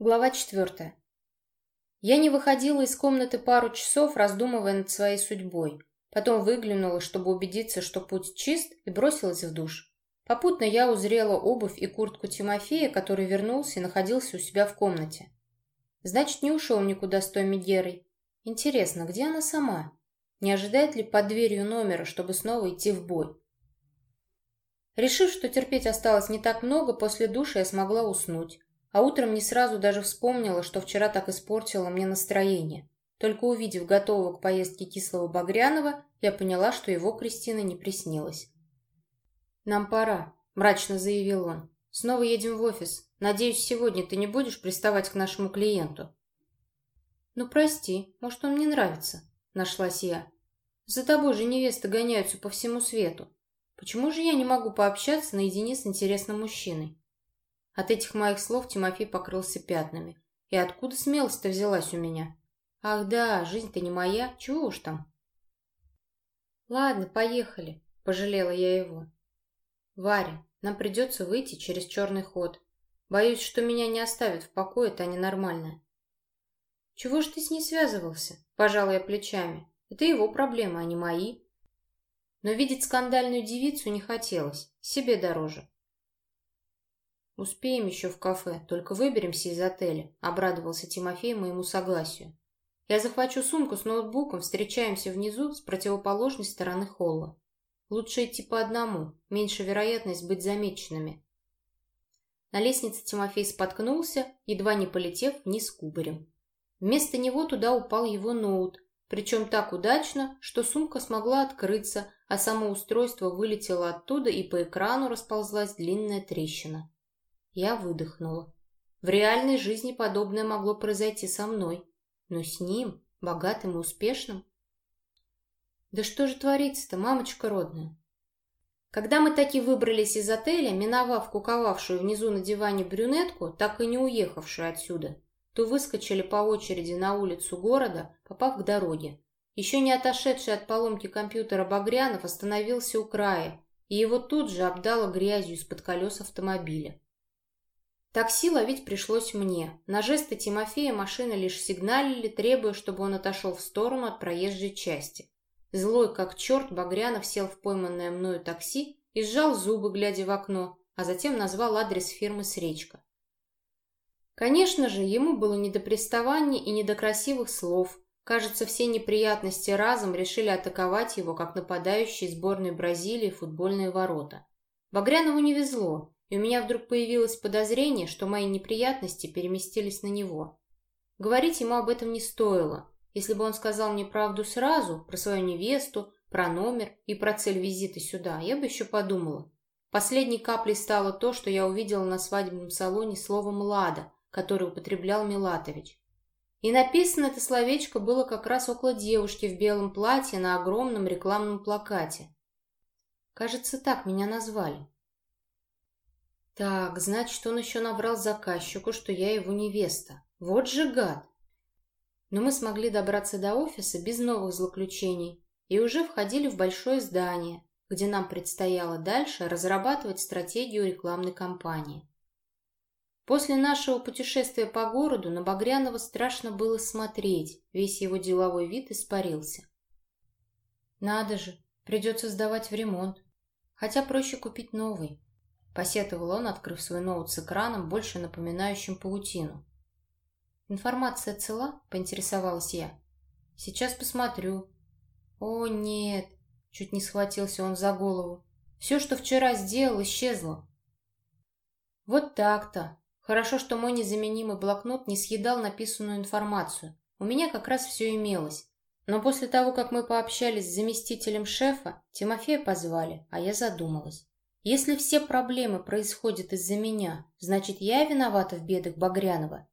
Глава четвертая. Я не выходила из комнаты пару часов, раздумывая над своей судьбой. Потом выглянула, чтобы убедиться, что путь чист, и бросилась в душ. Попутно я узрела обувь и куртку Тимофея, который вернулся и находился у себя в комнате. Значит, не ушел никуда с той Мегерой. Интересно, где она сама? Не ожидает ли под дверью номера, чтобы снова идти в бой? Решив, что терпеть осталось не так много, после душа я смогла уснуть. А утром не сразу даже вспомнила, что вчера так испортила мне настроение. Только увидев готового к поездке кислого Багрянова, я поняла, что его Кристина не приснилась. «Нам пора», — мрачно заявил он. «Снова едем в офис. Надеюсь, сегодня ты не будешь приставать к нашему клиенту». «Ну, прости, может, он мне нравится», — нашлась я. «За тобой же невесты гоняются по всему свету. Почему же я не могу пообщаться наедине с интересным мужчиной?» От этих моих слов Тимофей покрылся пятнами. И откуда смелость-то взялась у меня? Ах да, жизнь-то не моя, чего уж там. Ладно, поехали, пожалела я его. Варя, нам придется выйти через черный ход. Боюсь, что меня не оставят в покое, это ненормальное. Чего ж ты с ней связывался? Пожал я плечами. Это его проблемы, а не мои. Но видеть скандальную девицу не хотелось, себе дороже. «Успеем еще в кафе, только выберемся из отеля», — обрадовался Тимофей моему согласию. «Я захвачу сумку с ноутбуком, встречаемся внизу с противоположной стороны холла. Лучше идти по одному, меньше вероятность быть замеченными». На лестнице Тимофей споткнулся, едва не полетев вниз кубарем. Вместо него туда упал его ноут, причем так удачно, что сумка смогла открыться, а само устройство вылетело оттуда и по экрану расползлась длинная трещина. Я выдохнула. В реальной жизни подобное могло произойти со мной, но с ним, богатым и успешным. Да что же творится-то, мамочка родная? Когда мы таки выбрались из отеля, миновав куковавшую внизу на диване брюнетку, так и не уехавшую отсюда, то выскочили по очереди на улицу города, попав к дороге. Еще не отошедший от поломки компьютера Багрянов остановился у края, и его тут же обдало грязью из-под колес автомобиля. Такси ловить пришлось мне. На жесты Тимофея машины лишь сигналили, требуя, чтобы он отошел в сторону от проезжей части. Злой как черт, Багрянов сел в пойманное мною такси и сжал зубы, глядя в окно, а затем назвал адрес фирмы «Сречка». Конечно же, ему было не до приставаний и не до красивых слов. Кажется, все неприятности разом решили атаковать его, как нападающие сборной Бразилии футбольные ворота. Багрянову не везло и у меня вдруг появилось подозрение, что мои неприятности переместились на него. Говорить ему об этом не стоило. Если бы он сказал мне правду сразу, про свою невесту, про номер и про цель визита сюда, я бы еще подумала. Последней каплей стало то, что я увидела на свадебном салоне словом «лада», которое употреблял Милатович. И написано это словечко было как раз около девушки в белом платье на огромном рекламном плакате. Кажется, так меня назвали. Так, значит, он еще набрал заказчику, что я его невеста. Вот же гад! Но мы смогли добраться до офиса без новых злоключений и уже входили в большое здание, где нам предстояло дальше разрабатывать стратегию рекламной кампании. После нашего путешествия по городу на Багрянова страшно было смотреть, весь его деловой вид испарился. Надо же, придется сдавать в ремонт, хотя проще купить новый. Посетовал он, открыв свой ноут с экраном, больше напоминающим паутину. «Информация цела?» — поинтересовалась я. «Сейчас посмотрю». «О, нет!» — чуть не схватился он за голову. «Все, что вчера сделал, исчезло». «Вот так-то. Хорошо, что мой незаменимый блокнот не съедал написанную информацию. У меня как раз все имелось. Но после того, как мы пообщались с заместителем шефа, Тимофея позвали, а я задумалась. Если все проблемы происходят из-за меня, значит, я виновата в бедах Багрянова.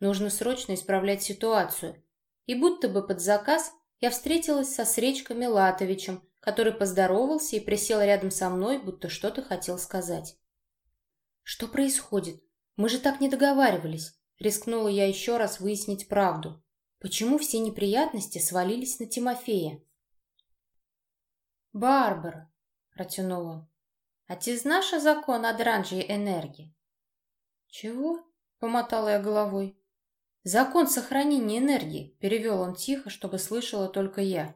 Нужно срочно исправлять ситуацию. И будто бы под заказ я встретилась со Сречкой Милатовичем, который поздоровался и присел рядом со мной, будто что-то хотел сказать. «Что происходит? Мы же так не договаривались», — рискнула я еще раз выяснить правду. Почему все неприятности свалились на Тимофея? «Барбара», — протянул он, а ти знаешь закон о дранжей энергии? Чего? помотала я головой. «Закон сохранения энергии», — перевел он тихо, чтобы слышала только я.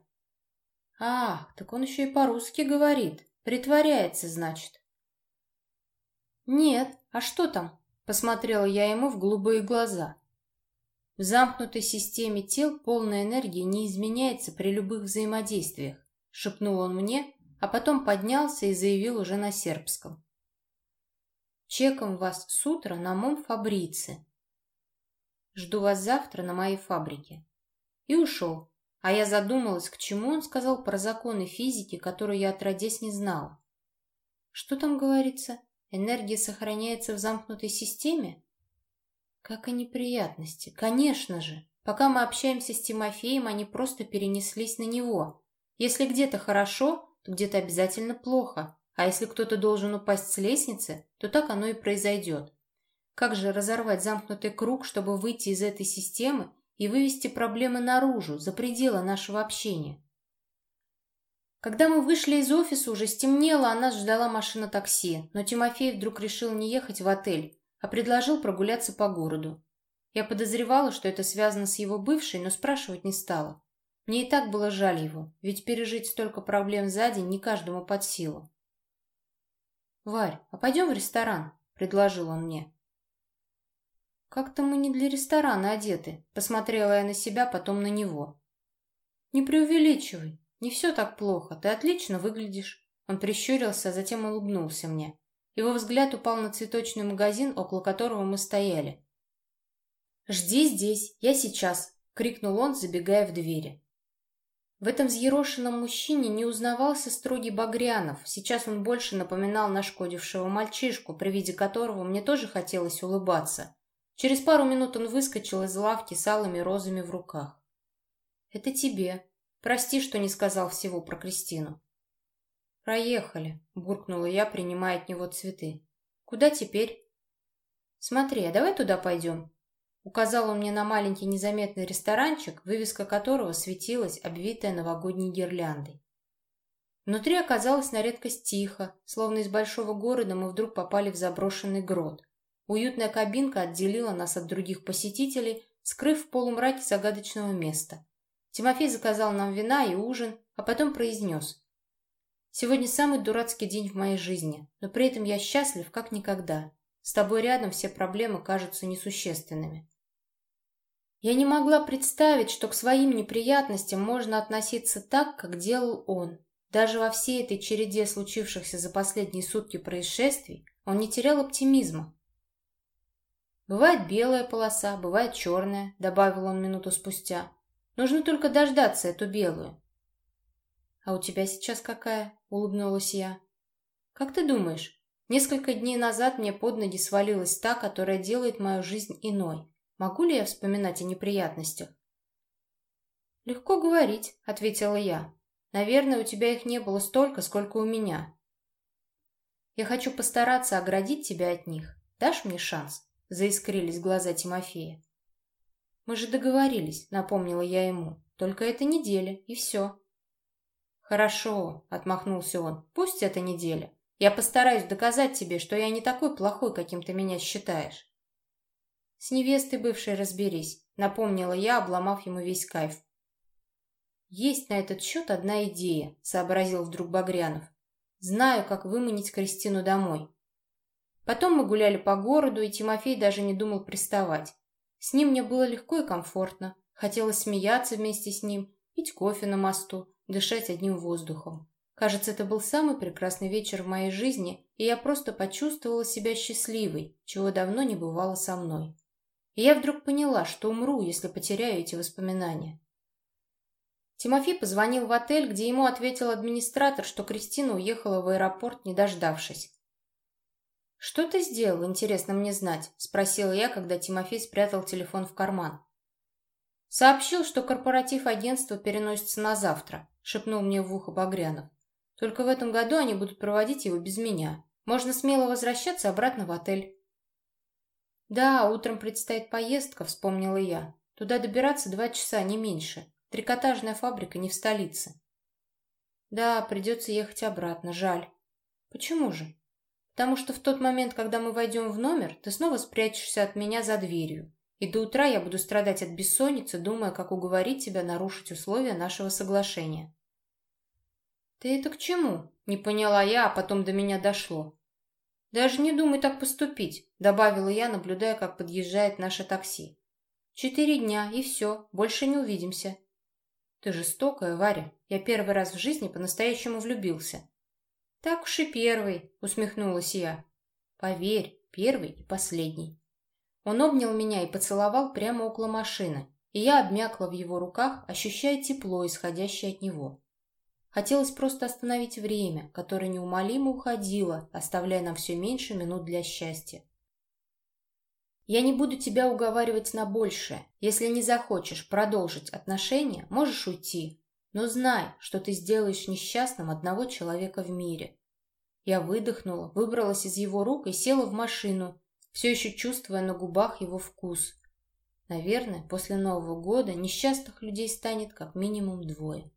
«Ах, так он еще и по-русски говорит. Притворяется, значит». «Нет, а что там?» — посмотрела я ему в голубые глаза. В замкнутой системе тел полная энергия не изменяется при любых взаимодействиях, шепнул он мне, а потом поднялся и заявил уже на сербском. Чеком вас с утра на мом фабрице. Жду вас завтра на моей фабрике. И ушел. А я задумалась, к чему он сказал про законы физики, которые я отродясь не знала. Что там говорится? Энергия сохраняется в замкнутой системе? Как и неприятности. Конечно же. Пока мы общаемся с Тимофеем, они просто перенеслись на него. Если где-то хорошо, где-то обязательно плохо. А если кто-то должен упасть с лестницы, то так оно и произойдет. Как же разорвать замкнутый круг, чтобы выйти из этой системы и вывести проблемы наружу, за пределы нашего общения? Когда мы вышли из офиса, уже стемнело, а нас ждала машина такси, но Тимофей вдруг решил не ехать в отель, а предложил прогуляться по городу. Я подозревала, что это связано с его бывшей, но спрашивать не стала. Мне и так было жаль его, ведь пережить столько проблем за день не каждому под силу. «Варь, а пойдем в ресторан?» — предложил он мне. «Как-то мы не для ресторана одеты», — посмотрела я на себя, потом на него. «Не преувеличивай, не все так плохо, ты отлично выглядишь». Он прищурился, а затем улыбнулся мне. Его взгляд упал на цветочный магазин, около которого мы стояли. «Жди здесь, я сейчас!» — крикнул он, забегая в двери. В этом взъерошенном мужчине не узнавался строгий Багрянов. Сейчас он больше напоминал нашкодившего мальчишку, при виде которого мне тоже хотелось улыбаться. Через пару минут он выскочил из лавки с алыми розами в руках. «Это тебе. Прости, что не сказал всего про Кристину». «Проехали», — буркнула я, принимая от него цветы. «Куда теперь?» «Смотри, а давай туда пойдем?» Указал он мне на маленький незаметный ресторанчик, вывеска которого светилась, обвитая новогодней гирляндой. Внутри оказалось на редкость тихо, словно из большого города мы вдруг попали в заброшенный грот. Уютная кабинка отделила нас от других посетителей, скрыв в полумраке загадочного места. Тимофей заказал нам вина и ужин, а потом произнес. «Сегодня самый дурацкий день в моей жизни, но при этом я счастлив, как никогда. С тобой рядом все проблемы кажутся несущественными». Я не могла представить, что к своим неприятностям можно относиться так, как делал он. Даже во всей этой череде случившихся за последние сутки происшествий он не терял оптимизма. «Бывает белая полоса, бывает черная», — добавил он минуту спустя. «Нужно только дождаться эту белую». «А у тебя сейчас какая?» — улыбнулась я. «Как ты думаешь, несколько дней назад мне под ноги свалилась та, которая делает мою жизнь иной. Могу ли я вспоминать о неприятностях?» «Легко говорить», — ответила я. «Наверное, у тебя их не было столько, сколько у меня. Я хочу постараться оградить тебя от них. Дашь мне шанс?» Заискрились глаза Тимофея. «Мы же договорились», — напомнила я ему. «Только эта неделя, и все». «Хорошо», — отмахнулся он. «Пусть эта неделя. Я постараюсь доказать тебе, что я не такой плохой, каким ты меня считаешь». «С невестой бывшей разберись», — напомнила я, обломав ему весь кайф. «Есть на этот счет одна идея», — сообразил вдруг Багрянов. «Знаю, как выманить Кристину домой. Потом мы гуляли по городу, и Тимофей даже не думал приставать. С ним мне было легко и комфортно. Хотелось смеяться вместе с ним, пить кофе на мосту, дышать одним воздухом. Кажется, это был самый прекрасный вечер в моей жизни, и я просто почувствовала себя счастливой, чего давно не бывало со мной. Я вдруг поняла, что умру, если потеряю эти воспоминания. Тимофей позвонил в отель, где ему ответил администратор, что Кристина уехала в аэропорт, не дождавшись. «Что ты сделал, интересно мне знать?» – спросила я, когда Тимофей спрятал телефон в карман. «Сообщил, что корпоратив агентства переносится на завтра», – шепнул мне в ухо Багрянов. «Только в этом году они будут проводить его без меня. Можно смело возвращаться обратно в отель». «Да, утром предстоит поездка», – вспомнила я. «Туда добираться два часа, не меньше. Трикотажная фабрика не в столице». «Да, придется ехать обратно, жаль». «Почему же?» потому что в тот момент, когда мы войдем в номер, ты снова спрячешься от меня за дверью, и до утра я буду страдать от бессонницы, думая, как уговорить тебя нарушить условия нашего соглашения». «Ты это к чему?» — не поняла я, а потом до меня дошло. «Даже не думай так поступить», — добавила я, наблюдая, как подъезжает наше такси. «Четыре дня, и все, больше не увидимся». «Ты жестокая, Варя. Я первый раз в жизни по-настоящему влюбился». «Так уж и первый», — усмехнулась я. «Поверь, первый и последний». Он обнял меня и поцеловал прямо около машины, и я обмякла в его руках, ощущая тепло, исходящее от него. Хотелось просто остановить время, которое неумолимо уходило, оставляя нам все меньше минут для счастья. Я не буду тебя уговаривать на большее. Если не захочешь продолжить отношения, можешь уйти. Но знай, что ты сделаешь несчастным одного человека в мире. Я выдохнула, выбралась из его рук и села в машину, все еще чувствуя на губах его вкус. Наверное, после Нового года несчастных людей станет как минимум двое.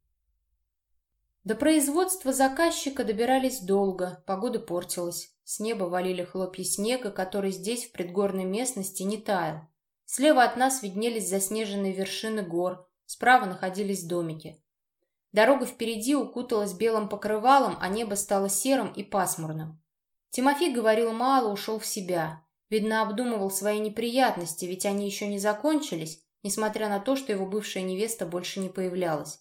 До производства заказчика добирались долго, погода портилась. С неба валили хлопья снега, который здесь, в предгорной местности, не таял. Слева от нас виднелись заснеженные вершины гор, справа находились домики. Дорога впереди укуталась белым покрывалом, а небо стало серым и пасмурным. Тимофей говорил мало, ушел в себя. Видно, обдумывал свои неприятности, ведь они еще не закончились, несмотря на то, что его бывшая невеста больше не появлялась.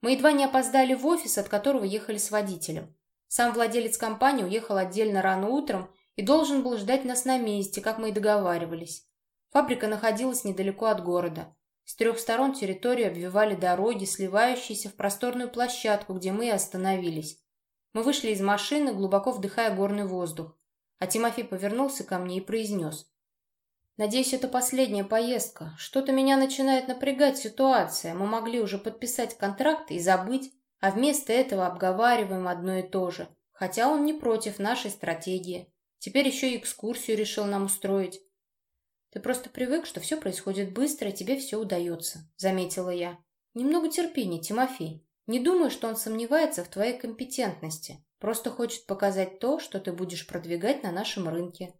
Мы едва не опоздали в офис, от которого ехали с водителем. Сам владелец компании уехал отдельно рано утром и должен был ждать нас на месте, как мы и договаривались. Фабрика находилась недалеко от города. С трех сторон территорию обвивали дороги, сливающиеся в просторную площадку, где мы и остановились. Мы вышли из машины, глубоко вдыхая горный воздух. А Тимофей повернулся ко мне и произнес. Надеюсь, это последняя поездка. Что-то меня начинает напрягать ситуация. Мы могли уже подписать контракт и забыть, а вместо этого обговариваем одно и то же. Хотя он не против нашей стратегии. Теперь еще и экскурсию решил нам устроить. Ты просто привык, что все происходит быстро, и тебе все удается, заметила я. Немного терпения, Тимофей. Не думаю, что он сомневается в твоей компетентности. Просто хочет показать то, что ты будешь продвигать на нашем рынке.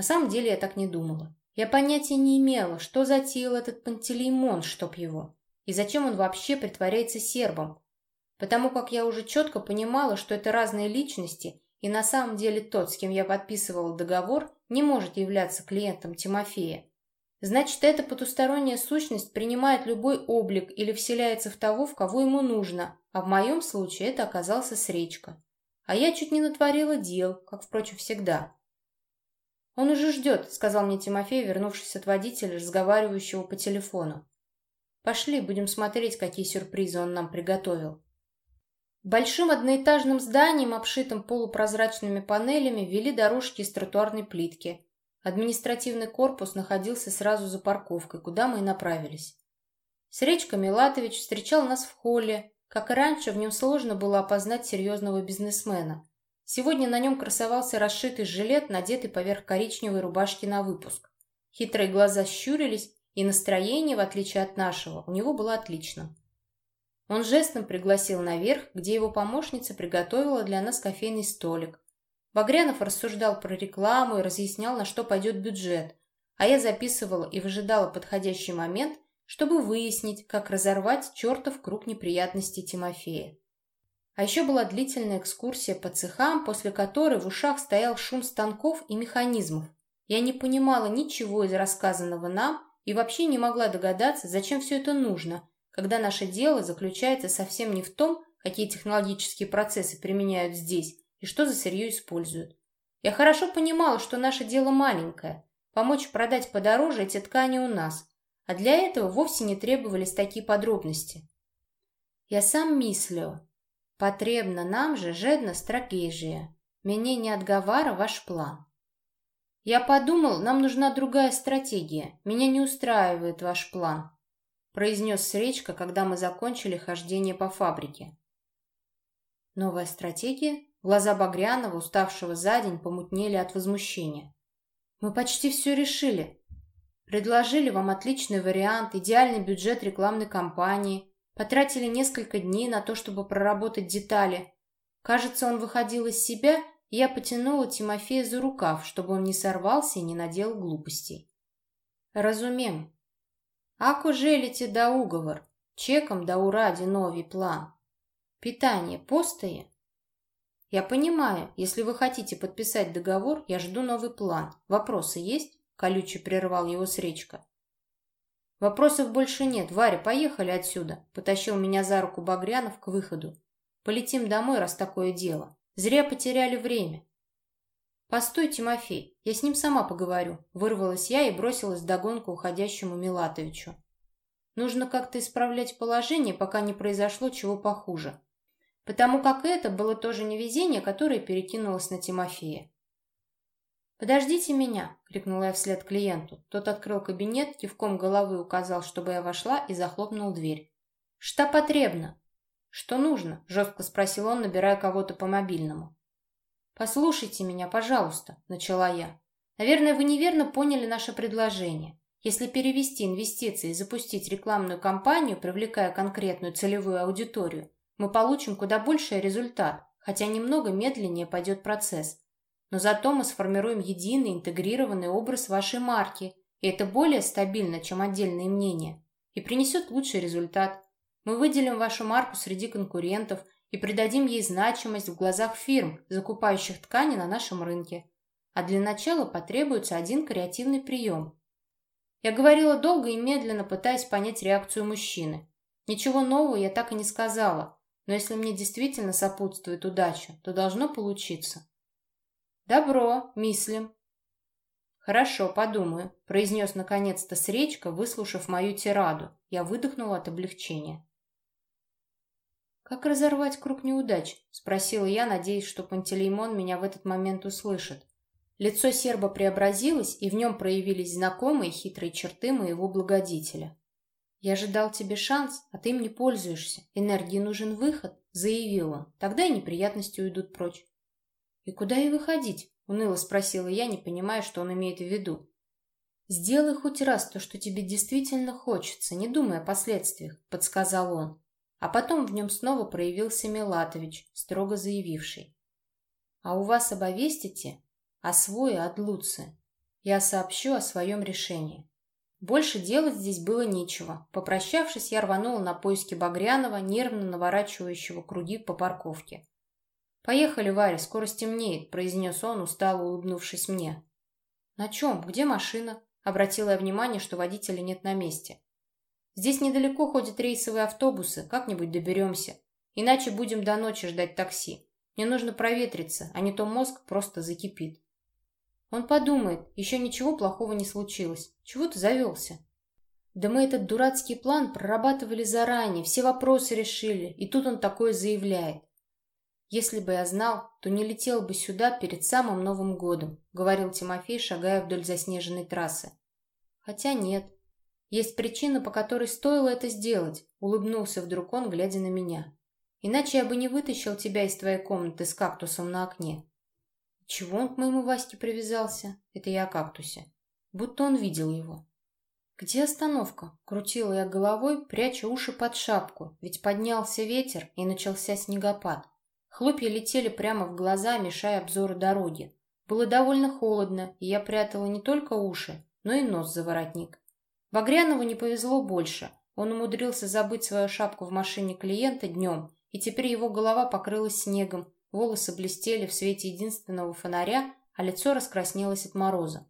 На самом деле я так не думала. Я понятия не имела, что затеял этот Пантелеймон, чтоб его, и зачем он вообще притворяется сербом. Потому как я уже четко понимала, что это разные личности, и на самом деле тот, с кем я подписывала договор, не может являться клиентом Тимофея. Значит, эта потусторонняя сущность принимает любой облик или вселяется в того, в кого ему нужно, а в моем случае это оказался Сречка. А я чуть не натворила дел, как, впрочем, всегда. «Он уже ждет», — сказал мне Тимофей, вернувшись от водителя, разговаривающего по телефону. «Пошли, будем смотреть, какие сюрпризы он нам приготовил». Большим одноэтажным зданием, обшитым полупрозрачными панелями, вели дорожки из тротуарной плитки. Административный корпус находился сразу за парковкой, куда мы и направились. Сречка Милатович встречал нас в холле. Как и раньше, в нем сложно было опознать серьезного бизнесмена. Сегодня на нем красовался расшитый жилет, надетый поверх коричневой рубашки на выпуск. Хитрые глаза щурились, и настроение, в отличие от нашего, у него было отличным. Он жестом пригласил наверх, где его помощница приготовила для нас кофейный столик. Багрянов рассуждал про рекламу и разъяснял, на что пойдет бюджет, а я записывала и выжидала подходящий момент, чтобы выяснить, как разорвать чертов круг неприятностей Тимофея. А еще была длительная экскурсия по цехам, после которой в ушах стоял шум станков и механизмов. Я не понимала ничего из рассказанного нам и вообще не могла догадаться, зачем все это нужно, когда наше дело заключается совсем не в том, какие технологические процессы применяют здесь и что за сырье используют. Я хорошо понимала, что наше дело маленькое – помочь продать подороже эти ткани у нас, а для этого вовсе не требовались такие подробности. Я сам мислю, Потребно нам же жедно стратегия. Меня не отговара ваш план. Я подумал, нам нужна другая стратегия. Меня не устраивает ваш план, произнес Сречка, когда мы закончили хождение по фабрике. Новая стратегия? Глаза Багрянова, уставшего за день, помутнели от возмущения. Мы почти все решили. Предложили вам отличный вариант, идеальный бюджет рекламной кампании, Потратили несколько дней на то, чтобы проработать детали. Кажется, он выходил из себя и я потянула Тимофея за рукав, чтобы он не сорвался и не наделал глупостей. Разумем. Ако желите да уговор, чеком да уради новый план. Питание постое? Я понимаю, если вы хотите подписать договор, я жду новый план. Вопросы есть? Колючий прервал его Сречка. Вопросов больше нет. Варя, поехали отсюда. Потащил меня за руку Багрянов к выходу. Полетим домой, раз такое дело. Зря потеряли время. «Постой, Тимофей, я с ним сама поговорю», — вырвалась я и бросилась догонку уходящему Милатовичу. Нужно как-то исправлять положение, пока не произошло чего похуже. Потому как это было тоже невезение, которое перекинулось на Тимофея. «Подождите меня!» — крикнула я вслед клиенту. Тот открыл кабинет, кивком головы указал, чтобы я вошла, и захлопнул дверь. «Что потребно?» «Что нужно?» — жестко спросил он, набирая кого-то по мобильному. «Послушайте меня, пожалуйста», — начала я. «Наверное, вы неверно поняли наше предложение. Если перевести инвестиции и запустить рекламную кампанию, привлекая конкретную целевую аудиторию, мы получим куда больший результат, хотя немного медленнее пойдет процесс. Но зато мы сформируем единый интегрированный образ вашей марки, и это более стабильно, чем отдельные мнения, и принесет лучший результат. Мы выделим вашу марку среди конкурентов и придадим ей значимость в глазах фирм, закупающих ткани на нашем рынке. А для начала потребуется один креативный прием. Я говорила долго и медленно, пытаясь понять реакцию мужчины. Ничего нового я так и не сказала, но если мне действительно сопутствует удача, то должно получиться. «Добро, мислим». «Хорошо, подумаю», — произнес наконец-то Сречка, выслушав мою тираду. Я выдохнула от облегчения. «Как разорвать круг неудач?» — спросила я, надеясь, что Пантелеймон меня в этот момент услышит. Лицо серба преобразилось, и в нем проявились знакомые хитрые черты моего благодетеля. «Я же дал тебе шанс, а ты им не пользуешься. Энергии нужен выход», — заявил он. «Тогда и неприятности уйдут прочь». «И куда ей выходить?» — уныло спросила я, не понимая, что он имеет в виду. «Сделай хоть раз то, что тебе действительно хочется, не думая о последствиях», — подсказал он. А потом в нем снова проявился Милатович, строго заявивший. «А у вас обовестите? А свой от Луцы. Я сообщу о своем решении». Больше делать здесь было нечего. Попрощавшись, я рванула на поиски Багрянова, нервно наворачивающего круги по парковке. «Поехали, Варя, скоро стемнеет», — произнес он, устало улыбнувшись мне. «На чем? Где машина?» — обратила я внимание, что водителя нет на месте. «Здесь недалеко ходят рейсовые автобусы, как-нибудь доберемся. Иначе будем до ночи ждать такси. Мне нужно проветриться, а не то мозг просто закипит». Он подумает, еще ничего плохого не случилось. Чего ты завелся? Да мы этот дурацкий план прорабатывали заранее, все вопросы решили, и тут он такое заявляет. «Если бы я знал, то не летел бы сюда перед самым Новым годом», — говорил Тимофей, шагая вдоль заснеженной трассы. «Хотя нет. Есть причина, по которой стоило это сделать», — улыбнулся вдруг он, глядя на меня. «Иначе я бы не вытащил тебя из твоей комнаты с кактусом на окне». Чего он к моему Ваське привязался? Это я о кактусе. Будто он видел его. «Где остановка?» — крутила я головой, пряча уши под шапку, ведь поднялся ветер и начался снегопад. Хлопья летели прямо в глаза, мешая обзору дороги. Было довольно холодно, и я прятала не только уши, но и нос за воротник. Багрянову не повезло больше. Он умудрился забыть свою шапку в машине клиента днем, и теперь его голова покрылась снегом, волосы блестели в свете единственного фонаря, а лицо раскраснелось от мороза.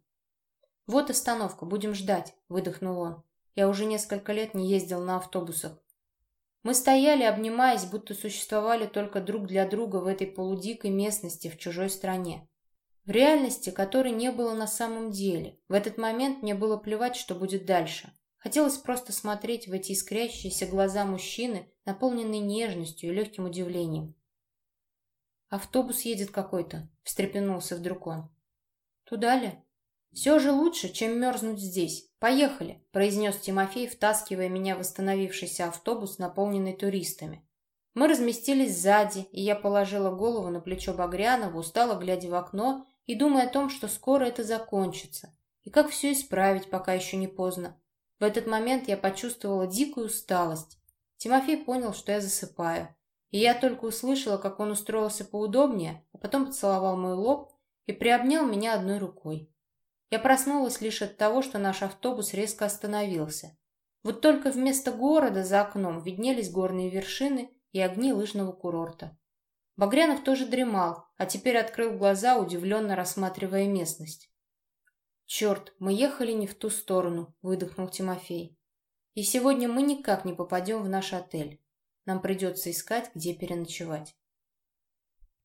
«Вот остановка, будем ждать», — выдохнул он. «Я уже несколько лет не ездил на автобусах. Мы стояли, обнимаясь, будто существовали только друг для друга в этой полудикой местности в чужой стране. В реальности, которой не было на самом деле. В этот момент мне было плевать, что будет дальше. Хотелось просто смотреть в эти искрящиеся глаза мужчины, наполненные нежностью и легким удивлением. «Автобус едет какой-то», — встрепенулся вдруг он. «Туда ли?» «Все же лучше, чем мерзнуть здесь. Поехали», — произнес Тимофей, втаскивая меня в восстановившийся автобус, наполненный туристами. Мы разместились сзади, и я положила голову на плечо Багрянова, устало глядя в окно и думая о том, что скоро это закончится, и как все исправить, пока еще не поздно. В этот момент я почувствовала дикую усталость. Тимофей понял, что я засыпаю, И я только услышала, как он устроился поудобнее, а потом поцеловал мой лоб и приобнял меня одной рукой. Я проснулась лишь от того, что наш автобус резко остановился. Вот только вместо города за окном виднелись горные вершины и огни лыжного курорта. Багрянов тоже дремал, а теперь открыл глаза, удивленно рассматривая местность. «Черт, мы ехали не в ту сторону», — выдохнул Тимофей. «И сегодня мы никак не попадем в наш отель. Нам придется искать, где переночевать».